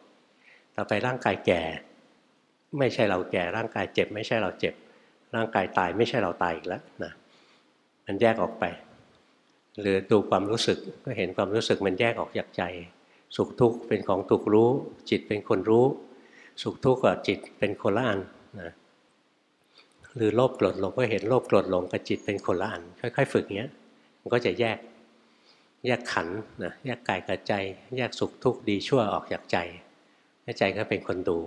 ต่อไปร่างกายแก่ ไม่ใช่เราแก่ร่างกายเจ็บ ไม่ใช่เราเจ็บ ร่างกายตายไม่ใช่เราตายอีกแล้วนะมันแยกออกไป หรือดูความรู้สึกก็เห็นความรู้สึกมันแยกออกจากใจ สุขทุกข์เป็นของถูกรู้ จิตเป็นคนรู้ สุขทุกข์กับจิตเป็นคนละอันนะหรือโลภโกรธหลงก็เห็นโลภโกรธหลงกับจิตเป็นคนละอันค่อยๆ ฝึกเงี้ย มันก็จะแยกแยกขันนะแยกกายกับใจ แยกสุขทุกข์ดีชั่วออกจากใจใจก็เป็นคนดู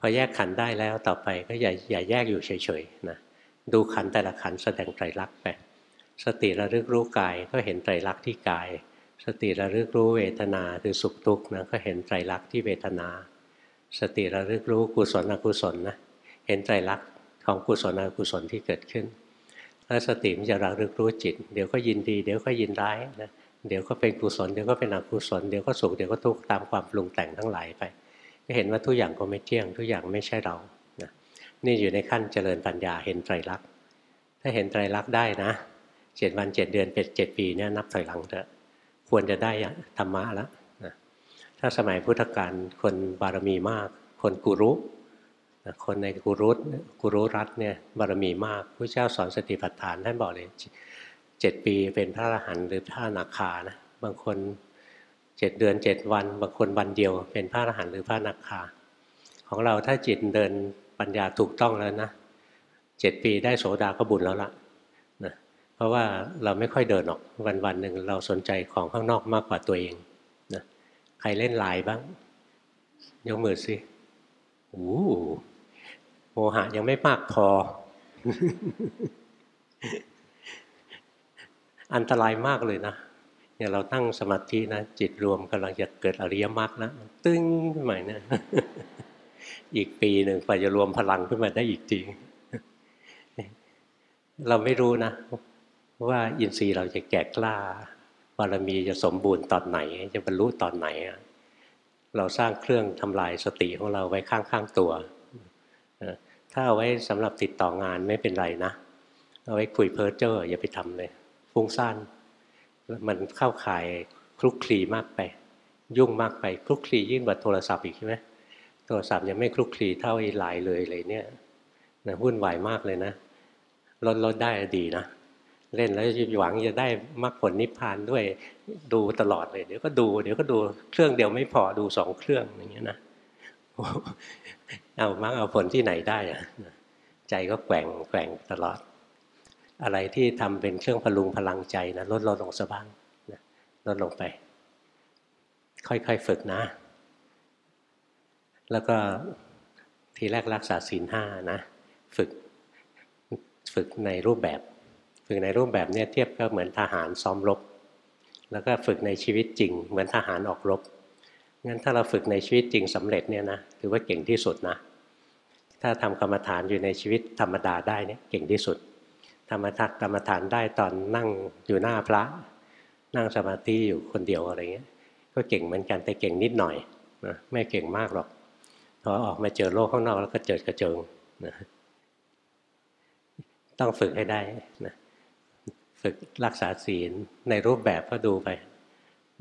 พอแยกขันได้แล้วต่อไปก็อย่าอย่าแยกอยู่เฉยๆนะดูขันแต่ละขันแสดงไตรลักษณ์ไป สติระลึกรู้กายก็เห็นไตรลักษณ์ที่กาย สติระลึกรู้เวทนาคือสุขทุกข์นะก็เห็นไตรลักษณ์ที่เวทนา สติระลึกรู้กุศลอกุศลนะเห็นไตรลักษณ์ของกุศลอกุศลที่เกิดขึ้นถ้าสติมันจะระลึกรู้จิต เดี๋ยวก็ยินดี เดี๋ยวก็ยินร้ายนะเดี๋ยวก็เป็นกุศลเดี๋ยวก็เป็นอกุศลเดี๋ยวก็สุขเดี๋ยวก็ทุกข์ตามความปรุงแต่งทั้งหลายไป ก็เห็นว่าทุกอย่างก็ไม่เที่ยง ทุกอย่างไม่ใช่เรานะนี่อยู่ในขั้นเจริญปัญญาเห็นไตรลักษณ์ถ้าเห็นไตรลักษณ์ได้นะ เจ็ดวันเจ็ดเดือนเป็นเจ็ดปีเนี่ยนับถอยหลังเถอะควรจะได้ธรรมะแล้วนะถ้าสมัยพุทธกาลคนบารมีมาก คนกุรุคนในกุรุกุรุรัตเนี่ยบารมีมากพระเจ้าสอนสติปัฏฐานท่านบอกเลยเจ็ดปีเป็นพระอรหันต์หรือพระนาคานะบางคนเจ็ดเดือนเจ็ดวัน บางคนวันเดียว เป็นพระอรหันต์หรือพระนาคา ของเราถ้าจิตเดินปัญญาถูกต้องแล้วนะเจ็ดปีได้โสดาก็บุญแล้วละนะ เพราะว่าเราไม่ค่อยเดินหรอกวันวันหนึ่งเราสนใจของข้างนอกมากกว่าตัวเองนะใครเล่นไลน์บ้าง ยกมือสิโอ้โมหะยังไม่มากพอ อันตรายมากเลยนะเนี่ยเราตั้งสมาธินะจิตรวมกำลังจะเกิดอริยมรรคนะตึ้งขึ้นมาเนี่ยอีกปีหนึ่งกว่าจะรวมพลังขึ้นมาได้อีกจริงเราไม่รู้นะ ว่าอินทรีย์เราจะแก่กล้าบารมีจะสมบูรณ์ตอนไหน จะบรรลุตอนไหน เราสร้างเครื่องทำลายสติของเราไว้ข้างๆตัว ถ้าเอาไว้สำหรับติดต่องานไม่เป็นไรนะ เอาไว้คุยเพ้อเจ้ออย่าไปทำเลย ฟุ้งซ่านมันเข้าข่ายคลุกคลีมากไป ยุ่งมากไปคลุกคลียิ่งกว่าโทรศัพท์อีกใช่ไหมโทรศัพท์ยังไม่คลุกคลีเท่าไอ้ไลน์เลยเลยเนี่ยนะวุ่นวายมากเลยนะลดลดได้ดีนะ เล่นแล้วหวังจะได้มรรคผลนิพพานด้วยดูตลอดเลย เดี๋ยวก็ดูเดี๋ยวก็ดูเครื่องเดียวไม่พอดูสองเครื่องอย่างเงี้ยนะเอามรรคเอาผลที่ไหนได้อะใจก็แกว่งแกว่งตลอด อะไรที่ทำเป็นเครื่องพลุงพลังใจนะลดลดลงสบ้างลดลงไป ค่อยๆฝึกนะ แล้วก็ทีแรกรักษาศีลห้านะ ฝึกฝึกในรูปแบบ ฝึกในรูปแบบเนี่ยเทียบก็เหมือนทหารซ้อมรบ แล้วก็ฝึกในชีวิตจริง เหมือนทหารออกรบงั้นถ้าเราฝึกในชีวิตจริงสำเร็จเนี่ยนะถือว่าเก่งที่สุดนะถ้าทำกรรมฐานอยู่ในชีวิตธรรมดาได้เนี่ยเก่งที่สุดธรรมทักกรรมฐานได้ตอนนั่งอยู่หน้าพระ นั่งสมาธิอยู่คนเดียวอะไรเงี้ยก็เก่งเหมือนกันแต่เก่งนิดหน่อยนะไม่เก่งมากหรอกพอออกมาเจอโลกข้างนอกแล้วก็เจิดกระเจิงนะต้องฝึกให้ได้นะ ฝึกรักษาศีลในรูปแบบก็ดูไป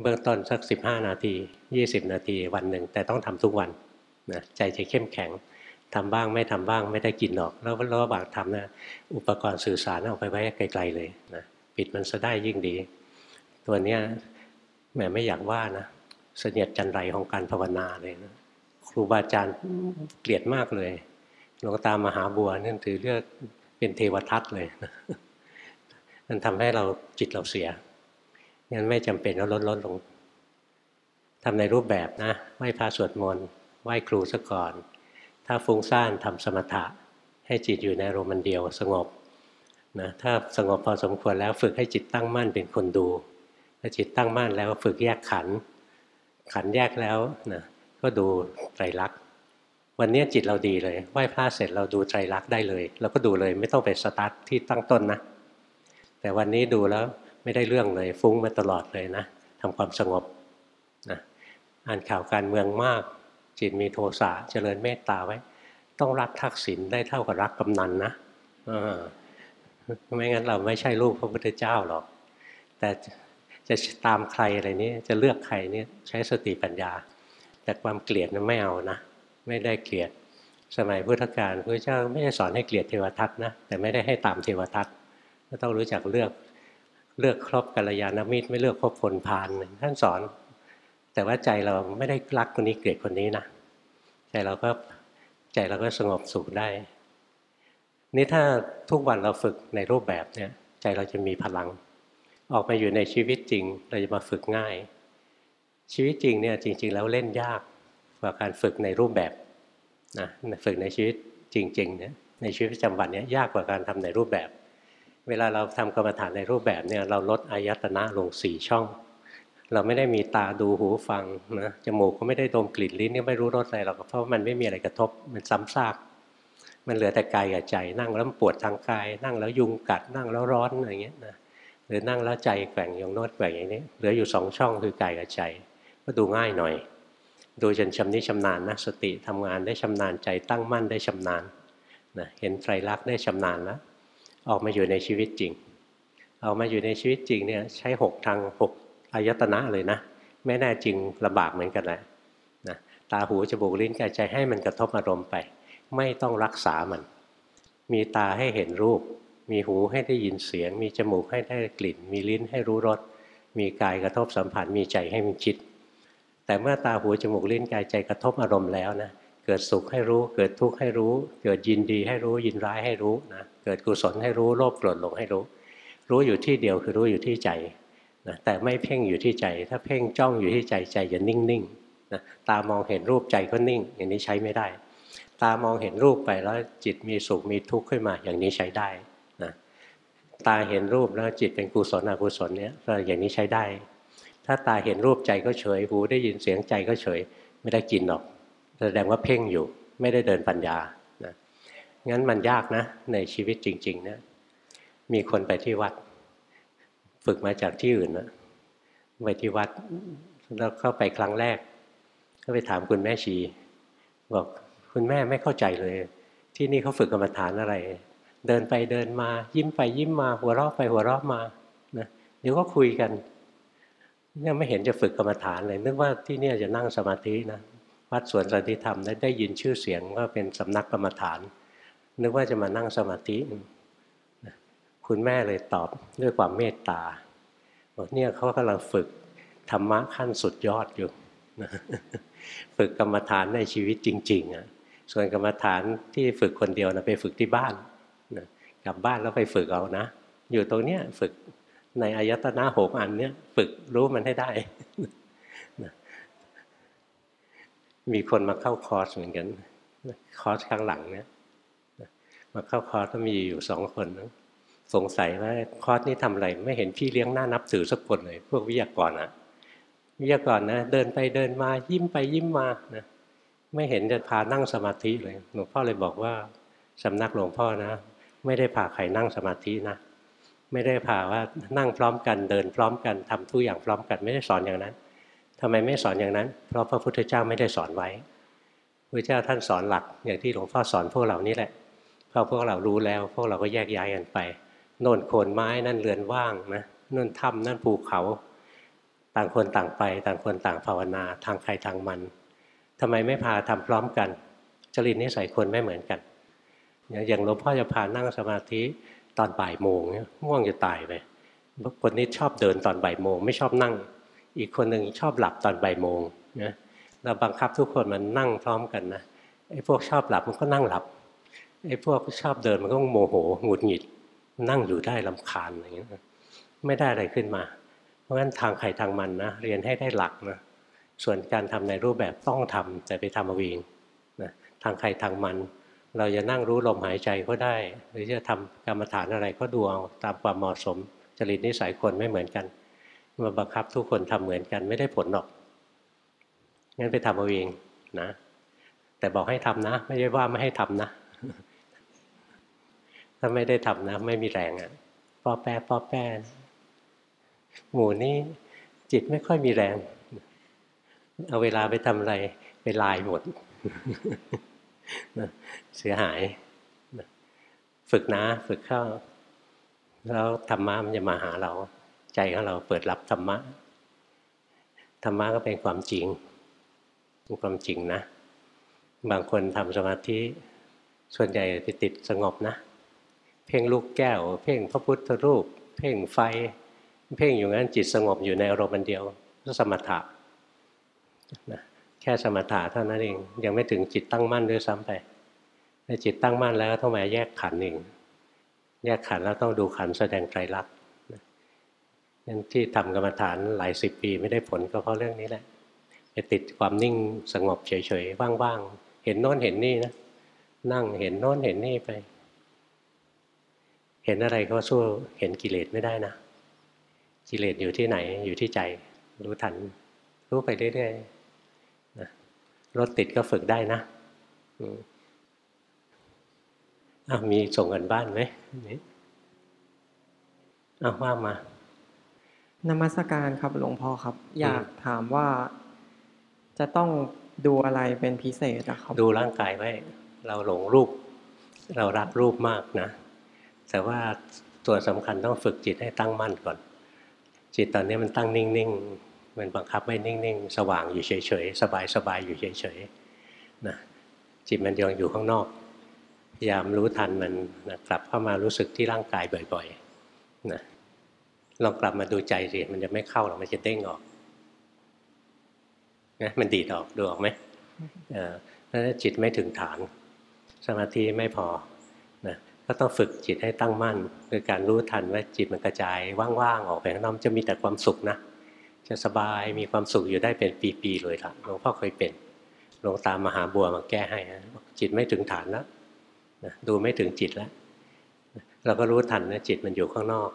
เบื้องต้นสัก 15 นาที 20 นาทีวันหนึ่ง แต่ต้องทำทุกวันนะใจจะเข้มแข็งทำบ้างไม่ทำบ้างไม่ได้กินหรอก แล้วระหว่างทำนะอุปกรณ์สื่อสารเอาไปไว้ไกลๆเลยนะปิดมันซะได้ยิ่งดี ตัวเนี้ยแหมไม่อยากว่านะเสนียดจันไรของการภาวนาเลยนะครูบาอาจารย์เกลียดมากเลยหลวงตามหาบัวนั่นถือเรียกเป็นเทวทัตเลย มันทำให้เราจิตเราเสียงั้นไม่จำเป็นก็ลดลดลงทำในรูปแบบนะไหว้พระสวดมนต์ไหว้ครูซะก่อน ถ้าฟุ้งซ่านทำสมถะ ให้จิตอยู่ในอารมณ์เดียวสงบนะถ้าสงบพอสมควรแล้วฝึกให้จิตตั้งมั่นเป็นคนดูถ้าจิตตั้งมั่นแล้วฝึกแยกขัน ขันแยกแล้วนะก็ดูไตรลักษณ์วันนี้จิตเราดีเลยไหว้พระเสร็จเราดูไตรลักษณ์ได้เลย เราก็ดูเลยไม่ต้องไปสตาร์ทที่ตั้งต้นนะ แต่วันนี้ดูแล้วไม่ได้เรื่องเลย ฟุ้งมาตลอดเลยนะทำความสงบนะอ่านข่าวการเมืองมาก จิตมีโทสะเจริญเมตตาไว้ ต้องรักทักษิณได้เท่ากับรักกำนันนะไม่งั้นเราไม่ใช่ลูกพระพุทธเจ้าหรอก แต่จะตามใครอะไรนี้จะเลือกใครนี่ใช้สติปัญญา แต่ความเกลียดนั้นไม่เอานะ ไม่ได้เกลียด สมัยพุทธกาลพระเจ้าไม่ได้สอนให้เกลียดเทวทัตนะแต่ไม่ได้ให้ตามเทวทัต ก็ต้องรู้จักเลือกเลือกครบกัลยาณมิตรไม่เลือกคบคนพาลท่านสอน แต่ว่าใจเราไม่ได้รักคนนี้เกลียดคนนี้นะใจเราก็ใจเราก็สงบสุขได้ นี่ถ้าทุกวันเราฝึกในรูปแบบเนี่ยใจเราจะมีพลัง ออกมาอยู่ในชีวิตจริง เราจะมาฝึกง่าย ชีวิตจริงเนี่ยจริง ๆ แล้วเล่นยากกว่าการฝึกในรูปแบบนะฝึกในชีวิตจริงๆเนี่ยในชีวิตประจำวันเนี่ยยากกว่าการทำในรูปแบบ เวลาเราทำกรรมฐานในรูปแบบเนี่ยเราลดอายตนะลงสี่ช่อง เราไม่ได้มีตาดูหูฟังนะจมูกก็ไม่ได้ดมกลิ่นลิ้นนี่ไม่รู้รสอะไรหรอกเพราะมันไม่มีอะไรกระทบมันซ้ำซากมันเหลือแต่กายกับใจ นั่งแล้วปวดทางกาย นั่งแล้วยุงกัดนั่งแล้วร้อนอะไรเงี้ยนะหรือนั่งแล้วใจแกว่งยองโน้ตแกว่งอย่างนี้เหลืออยู่สองช่องคือกายกับใจ ก็ดูง่ายหน่อย ดูจนชำนิชำนาญนะสติทำงานได้ชำนาญใจตั้งมั่นได้ชำนาญนะเห็นไตรลักษณ์ได้ชำนาญแล้ว ออกมาอยู่ในชีวิตจริงออกมาอยู่ในชีวิตจริงเนี่ยใช้หกทางหกอายตนะเลยนะ ไม่แน่จริงลำบากเหมือนกันแหละนะตาหูจมูกลิ้นกายใจให้มันกระทบอารมณ์ไป ไม่ต้องรักษามัน มีตาให้เห็นรูป มีหูให้ได้ยินเสียง มีจมูกให้ได้กลิ่น มีลิ้นให้รู้รสมีกายกระทบสัมผัสมีใจให้มันคิด แต่เมื่อตาหูจมูกลิ้นกายใจกระทบอารมณ์แล้วนะ เกิดสุขให้รู้ เกิดทุกข์ให้รู้ เกิดยินดีให้รู้ยินร้ายให้รู้นะเกิดกุศลให้รู้โลภโกรธหลงให้รู้ รู้อยู่ที่เดียวคือรู้อยู่ที่ใจนะแต่ไม่เพ่งอยู่ที่ใจ ถ้าเพ่งจ้องอยู่ที่ใจใจจะนิ่งๆนะตามองเห็นรูปใจก็นิ่ง อย่างนี้ใช้ไม่ได้ ตามองเห็นรูปไปแล้วจิตมีสุขมีทุกข์ขึ้นมา อย่างนี้ใช้ได้นะตาเห็นรูปแล้วจิตเป็นกุศลอกุศลเนี้ยอย่างนี้ใช้ได้ ถ้าตาเห็นรูปใจก็เฉยหูได้ยินเสียงใจก็เฉยไม่ได้กินหรอก แสดงว่าเพ่งอยู่ไม่ได้เดินปัญญานะงั้นมันยากนะ ในชีวิตจริง ๆ เนะมีคนไปที่วัด ฝึกมาจากที่อื่นนะไปที่วัดแล้วเข้าไปครั้งแรก ก็ไปถามคุณแม่ชี บอกคุณแม่ไม่เข้าใจเลย ที่นี่เขาฝึกกรรมฐานอะไร เดินไปเดินมา ยิ้มไปยิ้มมา หัวเราะไปหัวเราะมานะเดี๋ยวก็คุยกันเนี่ยไม่เห็นจะฝึกกรรมฐานเลยนึกว่าที่นี่จะนั่งสมาธินะ วัดสวนสันติธรรมได้ได้ยินชื่อเสียงว่าเป็นสำนักกรรมฐาน นึกว่าจะมานั่งสมาธิ คุณแม่เลยตอบด้วยความเมตตาบอกเนี่ยเขากำลังฝึกธรรมะขั้นสุดยอดอยู่ฝึกกรรมฐานในชีวิตจริงๆอะส่วนกรรมฐานที่ฝึกคนเดียวนะไปฝึกที่บ้านนะกลับบ้านแล้วไปฝึกเอานะ อยู่ตรงเนี้ยฝึกในอายตนะหกอันเนี้ยฝึกรู้มันให้ได้ มีคนมาเข้าคอร์สเหมือนกันคอร์สข้างหลังเนี่ยมาเข้าคอร์สก็มีอยู่สองคนนะสงสัยว่าคอร์สนี้ทำอะไร ไม่เห็นพี่เลี้ยงหน้านับถือสักคนเลย พวกวิทยากรอะวิทยากรนะเดินไปเดินมายิ้มไปยิ้มมานะไม่เห็นจะพานั่งสมาธิเลยหลวงพ่อเลยบอกว่าสำนักหลวงพ่อนะ ไม่ได้พาใครนั่งสมาธินะไม่ได้พาว่านั่งพร้อมกันเดินพร้อมกันทำทุกอย่างพร้อมกันไม่ได้สอนอย่างนั้น ทำไมไม่สอนอย่างนั้น เพราะพระพุทธเจ้าไม่ได้สอนไว้พระเจ้าท่านสอนหลักอย่างที่หลวงพ่อสอนพวกเรานี่แหละพอพวกเรารู้แล้ว พวกเราก็แยกย้ายกันไปโน่นโคนไม้นั่นเรือนว่างนะน่นถ้ำนั่นภูเขา ต่างคนต่างไป ต่างคนต่างภาวนาทางใครทางมันทำไมไม่พาทำพร้อมกัน จริตนิสัยคนไม่เหมือนกัน อย่างหลวงพ่อจะพานั่งสมาธิตอนบ่ายโมงง่วงจะตายไปคนนี้ชอบเดินตอนบ่ายโมงไม่ชอบนั่ง อีกคนหนึ่งชอบหลับตอนบ่ายโมงนะเราบังคับทุกคนมันนั่งพร้อมกันนะไอ้พวกชอบหลับมันก็นั่งหลับไอ้พวกชอบเดินมันก็โมโหหงุดหงิด นั่งอยู่ได้ลำคาญอย่างเงี้ยไม่ได้อะไรขึ้นมา เพราะฉะนั้นทางใครทางมันนะเรียนให้ได้หลักนะส่วนการทำในรูปแบบต้องทำแต่ไปทำเอาเองนะทางใครทางมัน เราจะนั่งรู้ลมหายใจก็ได้ หรือจะทำกรรมฐานอะไรก็ดูเอาตามความเหมาะสมจริตนิสัยคนไม่เหมือนกัน มาบังคับทุกคนทำเหมือนกันไม่ได้ผลหรอก งั้นไปทำเอาเองนะ แต่บอกให้ทำนะ ไม่ได้ว่าไม่ให้ทำนะ ถ้าไม่ได้ทำนะ ไม่มีแรงอะ่ะป้อแป้ป้อแป้หมู่นี้จิตไม่ค่อยมีแรง เอาเวลาไปทำอะไร ไปลายหมดเสียหาย ฝึกนะ ฝึกเข้า แล้วธรรมะมันจะมาหาเรา ใจของเราเปิดรับธรรมะ ธรรมะก็เป็นความจริงเป็นความจริงนะ บางคนทำสมาธิส่วนใหญ่ไปติดสงบนะ เพ่งลูกแก้ว เพ่งพระพุทธรูป เพ่งไฟ เพ่งอยู่งั้นจิตสงบอยู่ในอารมณ์เดียวก็สมถะนะแค่สมถะเท่านั้นเองยังไม่ถึงจิตตั้งมั่นด้วยซ้ำไปถ้าจิตตั้งมั่นแล้วต้องมแยกขันเองแยกขันแล้วต้องดูขันแสดงไตรลักษณ์ นั่นที่ทำกรรมฐานหลายสิบปีไม่ได้ผลก็เพราะเรื่องนี้แหละไปติดความนิ่งสงบเฉยๆว่างๆ เห็นโน้นเห็นนี่นะนั่งเห็นโน้นเห็นนี่ไป เห็นอะไรก็สู้เห็นกิเลสไม่ได้นะ กิเลสอยู่ที่ไหนอยู่ที่ใจ รู้ทัน รู้ไปเรื่อยๆนะรถติดก็ฝึกได้นะอ้าวมีส่งกันบ้านไหมนี่อ้าวว่ามา
นมัสการครับหลวงพ่อครับ อยากถามว่าจะต้องดูอะไรเป็นพิเศษอะครับ
ดูร่างกายไว้ เราหลงรูป เรารักรูปมากนะ แต่ว่าตัวสำคัญต้องฝึกจิตให้ตั้งมั่นก่อน จิตตอนนี้มันตั้งนิ่งๆ มันบังคับไม่นิ่งๆ สว่างอยู่เฉยๆ สบายๆ อยู่เฉยๆนะจิตมันยังอยู่ข้างนอก พยายามรู้ทันมันนะกลับเข้ามารู้สึกที่ร่างกายบ่อยๆนะ ลองกลับมาดูใจสิมันจะไม่เข้าหรอกมันจะเด้งออกนะมันดีดออกดูออกไหมเออถ้าจิตไม่ถึงฐาน สมาธิไม่พอนะก็ต้องฝึกจิตให้ตั้งมั่นคือการรู้ทันว่าจิตมันกระจายว่างๆออกไปข้างนอกจะมีแต่ความสุขนะจะสบายมีความสุขอยู่ได้เป็นปีๆเลยล่ะหลวงพ่อเคยเป็นหลวงตามมหาบัวมาแก้ให้จิตไม่ถึงฐานแล้วนะดูไม่ถึงจิตแล้วเราก็รู้ทันนะจิตมันอยู่ข้างนอก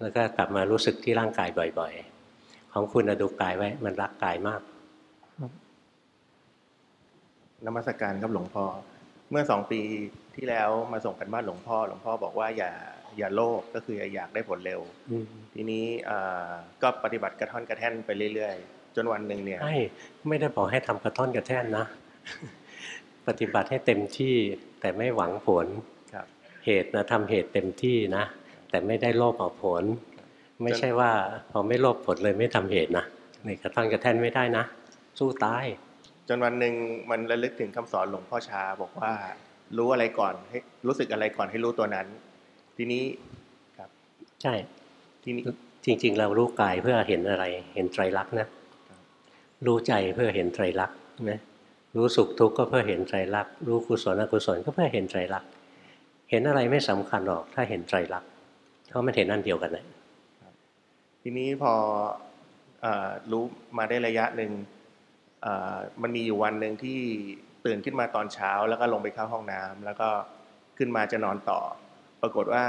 แล้วก็กลับมารู้สึกที่ร่างกายบ่อย ๆ ของคุณดูกายไว้ มันรักกายมาก
นมัสกการครับหลวงพ่อเมื่อสองปีที่แล้วมาส่งกันบ้านหลวงพ่อ หลวงพ่อบอกว่าอย่าอย่าโลภก็คืออยากได้ผลเร็วทีนี้ก็ปฏิบัติกระท่อนกระแท่นไปเรื่อยๆ จนวันหนึ่งเนี่ย
ไม่ไม่ได้บอกให้ทำกระท่อนกระแท่นนะ ปฏิบัติให้เต็มที่แต่ไม่หวังผลเหตุนะทำเหตุเต็มที่นะ แต่ไม่ได้โลภเอาผล ไม่ใช่ว่าพอไม่โลภผลเลยไม่ทำเหตุนะนี่กระท่อนกระแท่นไม่ได้นะ สู้ตาย
จนวันหนึ่งมันระลึกถึงคำสอนหลวงพ่อชาบอกว่า รู้อะไรก่อนให้รู้สึกอะไรก่อนให้รู้ตัวนั้น ทีนี้ครับ
ใช่
ทีนี้
จริง ๆ เรารู้กายเพื่อเห็นอะไร เห็นไตรลักษณ์นะรู้ใจเพื่อเห็นไตรลักษณ์ใช่ไหมรู้สุขทุกข์ก็เพื่อเห็นไตรลักษณ์รู้กุศลอกุศลก็เพื่อเห็นไตรลักษณ์เห็นอะไรไม่สำคัญหรอก ถ้าเห็นไตรลักษณ์ เพราะมันเห็นอันเดียวกันเลย
ทีนี้พอเออรู้มาได้ระยะหนึ่งเอ่อมันมีอยู่วันหนึ่งที่ตื่นขึ้นมาตอนเช้า แล้วก็ลงไปเข้าห้องน้ำแล้วก็ขึ้นมาจะนอนต่อ ปรากฏว่า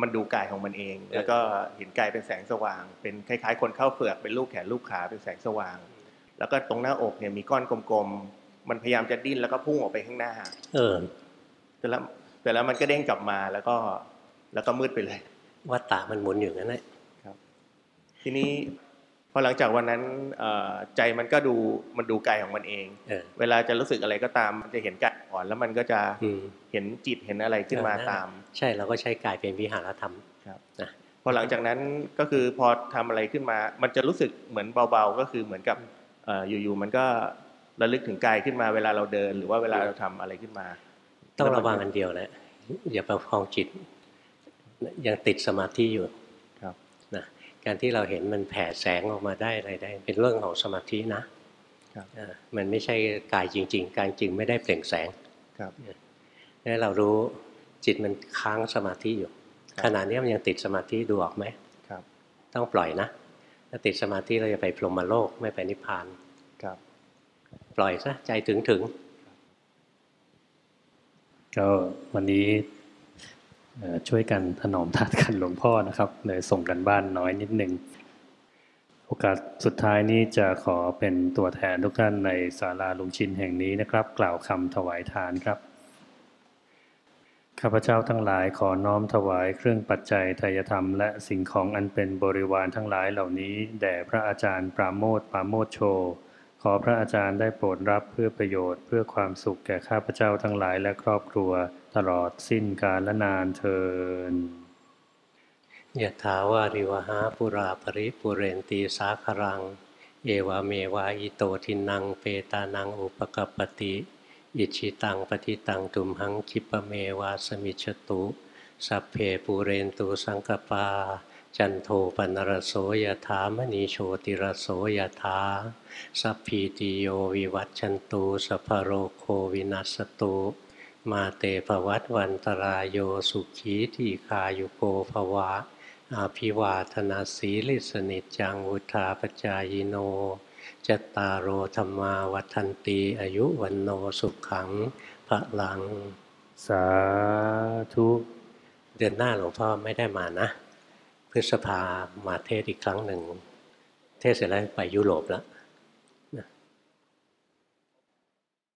มันดูกายของมันเอง แล้วก็เห็นกายเป็นแสงสว่าง เป็นคล้าย ๆ คนเข้าเฟือกเป็นลูกแขนลูกขาเป็นแสงสว่าง แล้วก็ตรงหน้าอกเนี่ยมีก้อนกลมๆมันพยายามจะดิ้นแล้วก็พุ่งออกไปข้างหน้า
เออ
แต่แล้วแต่แล้วมันก็เด้งกลับมาแล้วก็ แล้วก็มืดไปเลย
วัตตะมันหมุนอยู่นั่นแหละ
ทีนี้พอหลังจากวันนั้นเอ่อใจมันก็ดูมันดูกายของมันเอง
เออ
เวลาจะรู้สึกอะไรก็ตามมันจะเห็นกายอ่อนแล้วมันก็จะ
อืม
เห็นจิตเห็นอะไรขึ้นมา
เออนั่นแหละ
ตาม
ใช่เราก็ใช้กายเป็นวิหารธรรม
ครับ
นะ
พอหลังจากนั้นก็คือพอทำอะไรขึ้นมา มันจะรู้สึกเหมือนเบาๆ ก็คือเหมือนกับเอ่ออยู่ๆมันก็ระลึกถึงกายขึ้นมาเวลาเราเดิน หรือว่าเวลาเราทำอะไรขึ้นมา
ต้องระวังอันเดียวแหละอย่าประคองจิต ยังติดสมาธิอยู่
ครับ
นะการที่เราเห็นมันแผ่แสงออกมาได้อะไรได้ เป็นเรื่องของสมาธินะครับอ่ามันไม่ใช่กายจริง ๆ กายจริงไม่ได้เปล่งแสง
ครับ
นี่เรารู้จิตมันค้างสมาธิอยู่
ครับ
ขณะนี้มันยังติดสมาธิดูออกไหม
ครับ
ต้องปล่อยนะ ถ้าติดสมาธิเราจะไปพรหมโลกไม่ไปนิพพาน
ครับ
ปล่อยซะใจถึงถึง
ก็วันนี้เอ่อ ช่วยกันถนอมทานกันหลวงพ่อนะครับเลยส่งกันบ้านน้อยนิดหนึ่งโอกาสสุดท้ายนี้จะขอเป็นตัวแทนทุกท่านในศาลาลุงชินแห่งนี้นะครับ กล่าวคำถวายทานครับข้าพเจ้าทั้งหลายขอน้อมถวายเครื่องปัจจัยทายธรรม และสิ่งของอันเป็นบริวารทั้งหลายเหล่านี้แด่พระอาจารย์ปราโมทปราโมทโช ขอพระอาจารย์ได้โปรดรับเพื่อประโยชน์เพื่อความสุขแก่ข้าพเจ้าทั้งหลายและครอบครัว ตลอดสิ้นกาลนานเทิน
ยะถาวาริวหาปุราปริปุเรนตีสาครัง เอวาเมวาอิโตทินังเปตานังอุปกปปติอิชิตังปฏิตังตุมหังคิปะเมวาสมิจฉตุสัพเพปูเรนตูสังกปา จันโทปนรโสยถามณีโชติรโสยถาสัพพีติโยวิวัตชันตูสัพโรโควินัสตุ มาเตภวัตวันตรายโยสุขีทีคายุโกภวะ อาภิวาธนาสีลิสนิจจังวุธาปจายโนจตตารโอธรรมาวัฒนตีอายุวันโนสุขังพระลัง
สาธุ
เดือนหน้าหลวงพ่อไม่ได้มานะ พฤษภามาเทศอีกครั้งหนึ่ง เทศเสร็จแล้วไปยุโรปแล้ว